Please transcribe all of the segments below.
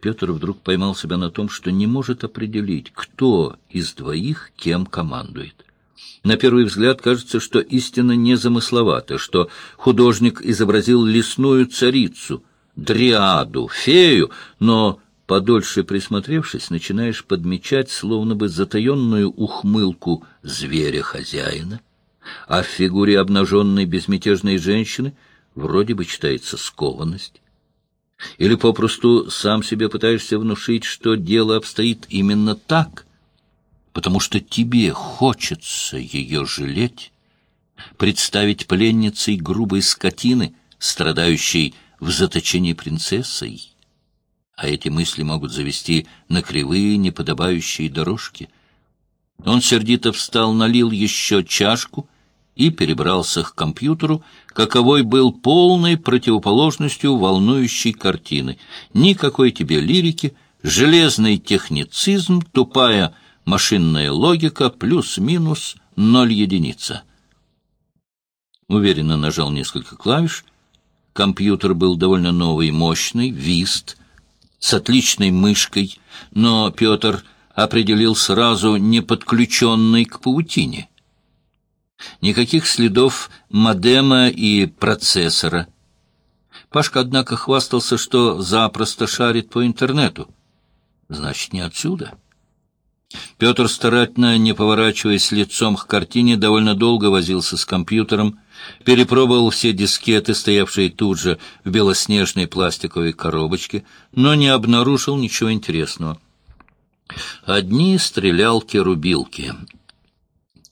Петр вдруг поймал себя на том, что не может определить, кто из двоих кем командует. На первый взгляд кажется, что истина незамысловата, что художник изобразил лесную царицу, дриаду, фею, но, подольше присмотревшись, начинаешь подмечать словно бы затаенную ухмылку зверя-хозяина, а в фигуре обнаженной безмятежной женщины вроде бы читается скованность. Или попросту сам себе пытаешься внушить, что дело обстоит именно так, потому что тебе хочется ее жалеть, представить пленницей грубой скотины, страдающей в заточении принцессой. А эти мысли могут завести на кривые, неподобающие дорожки. Он сердито встал, налил еще чашку — и перебрался к компьютеру, каковой был полной противоположностью волнующей картины. Никакой тебе лирики, железный техницизм, тупая машинная логика, плюс-минус ноль единица. Уверенно нажал несколько клавиш. Компьютер был довольно новый, мощный, вист, с отличной мышкой, но Петр определил сразу не подключенный к паутине. Никаких следов модема и процессора. Пашка, однако, хвастался, что запросто шарит по интернету. Значит, не отсюда. Петр, старательно не поворачиваясь лицом к картине, довольно долго возился с компьютером, перепробовал все дискеты, стоявшие тут же в белоснежной пластиковой коробочке, но не обнаружил ничего интересного. Одни стрелялки-рубилки —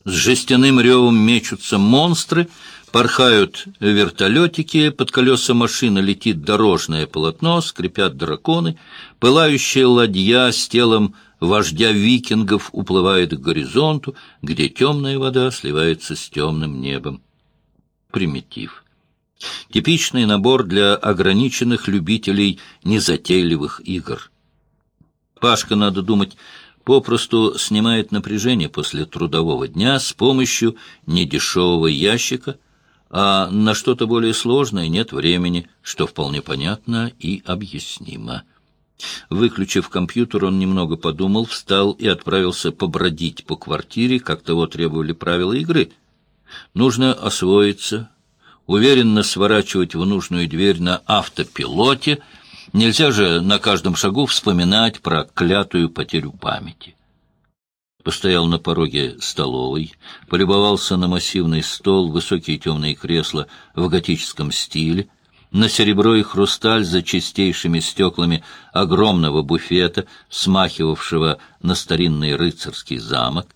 с жестяным ревом мечутся монстры, порхают вертолетики, под колеса машины летит дорожное полотно, скрипят драконы, пылающая ладья с телом вождя викингов уплывает к горизонту, где темная вода сливается с темным небом. Примитив. Типичный набор для ограниченных любителей незатейливых игр. Пашка, надо думать, попросту снимает напряжение после трудового дня с помощью недешевого ящика, а на что-то более сложное нет времени, что вполне понятно и объяснимо. Выключив компьютер, он немного подумал, встал и отправился побродить по квартире, как того требовали правила игры. Нужно освоиться, уверенно сворачивать в нужную дверь на автопилоте — Нельзя же на каждом шагу вспоминать про клятую потерю памяти. Постоял на пороге столовой, полюбовался на массивный стол, высокие темные кресла в готическом стиле, на серебро и хрусталь за чистейшими стеклами огромного буфета, смахивавшего на старинный рыцарский замок.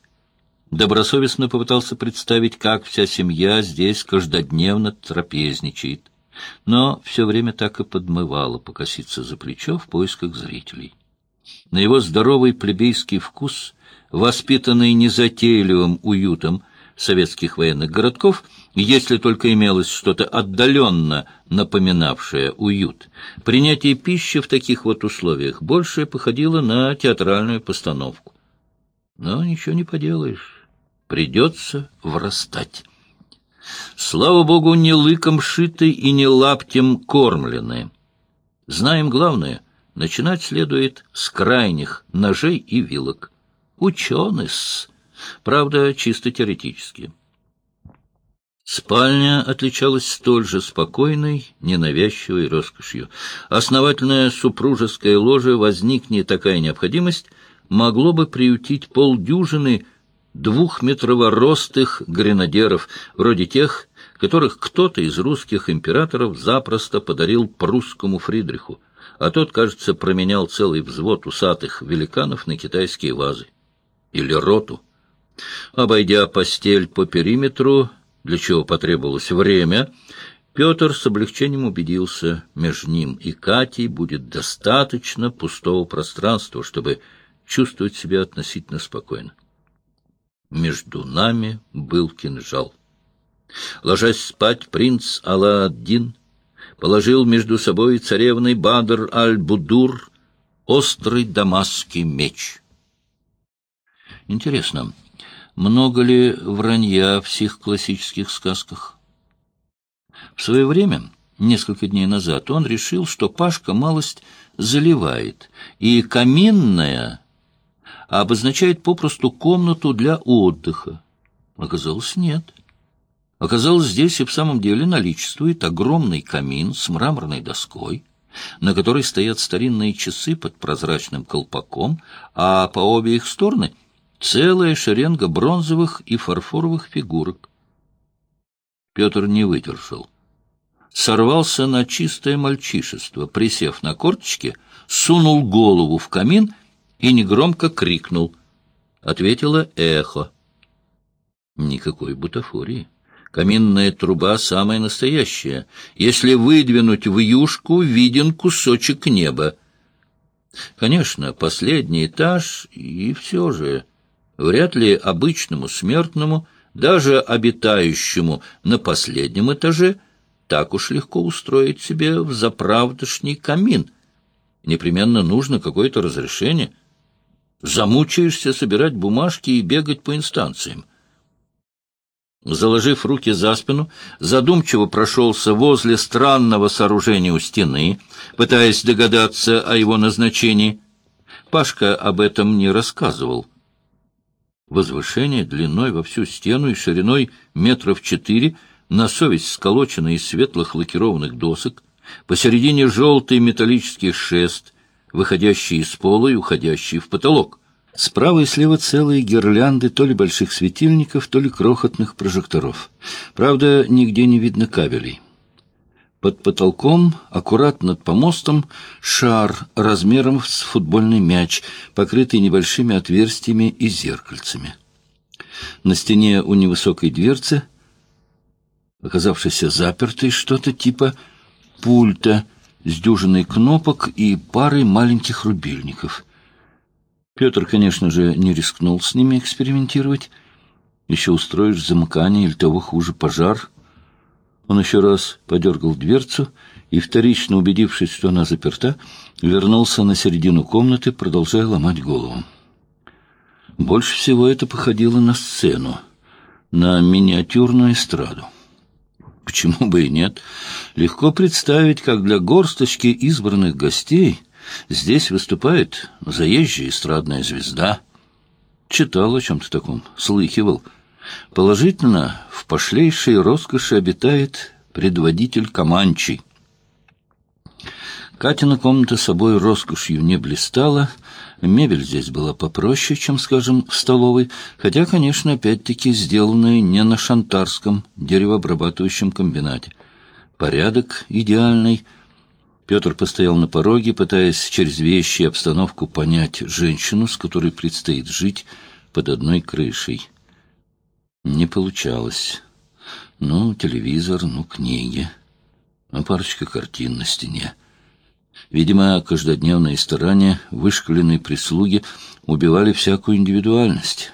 Добросовестно попытался представить, как вся семья здесь каждодневно трапезничает но все время так и подмывало покоситься за плечо в поисках зрителей. На его здоровый плебейский вкус, воспитанный незатейливым уютом советских военных городков, если только имелось что-то отдаленно напоминавшее уют, принятие пищи в таких вот условиях больше походило на театральную постановку. Но ничего не поделаешь, придется врастать. Слава богу, не лыком шиты и не лаптем кормлены. Знаем главное — начинать следует с крайних ножей и вилок. Ученый-с, правда, чисто теоретически. Спальня отличалась столь же спокойной, ненавязчивой роскошью. Основательная супружеская ложа, возникнет такая необходимость, могло бы приютить полдюжины двухметрово-ростых гренадеров, вроде тех, которых кто-то из русских императоров запросто подарил прусскому Фридриху, а тот, кажется, променял целый взвод усатых великанов на китайские вазы. Или роту. Обойдя постель по периметру, для чего потребовалось время, Петр с облегчением убедился, между ним и Катей будет достаточно пустого пространства, чтобы чувствовать себя относительно спокойно. Между нами был кинжал. Ложась спать, принц Алладдин положил между собой царевной Бадр аль-Будур острый дамасский меч. Интересно, много ли вранья в всех классических сказках? В свое время несколько дней назад, он решил, что Пашка малость заливает, и каминная обозначает попросту комнату для отдыха. Оказалось, нет. Оказалось, здесь и в самом деле наличествует огромный камин с мраморной доской, на которой стоят старинные часы под прозрачным колпаком, а по обе их стороны целая шеренга бронзовых и фарфоровых фигурок. Петр не выдержал. Сорвался на чистое мальчишество, присев на корточки, сунул голову в камин и негромко крикнул. Ответило эхо. Никакой бутафории. Каминная труба самая настоящая. Если выдвинуть в юшку, виден кусочек неба. Конечно, последний этаж, и все же, вряд ли обычному смертному, даже обитающему на последнем этаже, так уж легко устроить себе в заправдошний камин. Непременно нужно какое-то разрешение. Замучаешься собирать бумажки и бегать по инстанциям. Заложив руки за спину, задумчиво прошелся возле странного сооружения у стены, пытаясь догадаться о его назначении. Пашка об этом не рассказывал. Возвышение длиной во всю стену и шириной метров четыре, на совесть сколоченное из светлых лакированных досок, посередине желтый металлический шест, выходящий из пола и уходящий в потолок. Справа и слева целые гирлянды то ли больших светильников, то ли крохотных прожекторов. Правда, нигде не видно кабелей. Под потолком, аккурат над помостом, шар размером с футбольный мяч, покрытый небольшими отверстиями и зеркальцами. На стене у невысокой дверцы, оказавшейся запертой, что-то типа пульта с дюжиной кнопок и парой маленьких рубильников — Петр, конечно же, не рискнул с ними экспериментировать. Еще устроишь замыкание или того хуже пожар. Он еще раз подергал дверцу и, вторично убедившись, что она заперта, вернулся на середину комнаты, продолжая ломать голову. Больше всего это походило на сцену, на миниатюрную эстраду. Почему бы и нет? Легко представить, как для горсточки избранных гостей — Здесь выступает заезжая эстрадная звезда. Читал о чем-то таком, слыхивал. Положительно, в пошлейшей роскоши обитает предводитель Каманчий. Катина комната собой роскошью не блистала, мебель здесь была попроще, чем, скажем, в столовой, хотя, конечно, опять-таки сделанная не на шантарском деревообрабатывающем комбинате. Порядок идеальный — Петр постоял на пороге, пытаясь через вещи и обстановку понять женщину, с которой предстоит жить под одной крышей. Не получалось. Ну, телевизор, ну, книги, ну, парочка картин на стене. Видимо, каждодневные старания вышкаленной прислуги убивали всякую индивидуальность.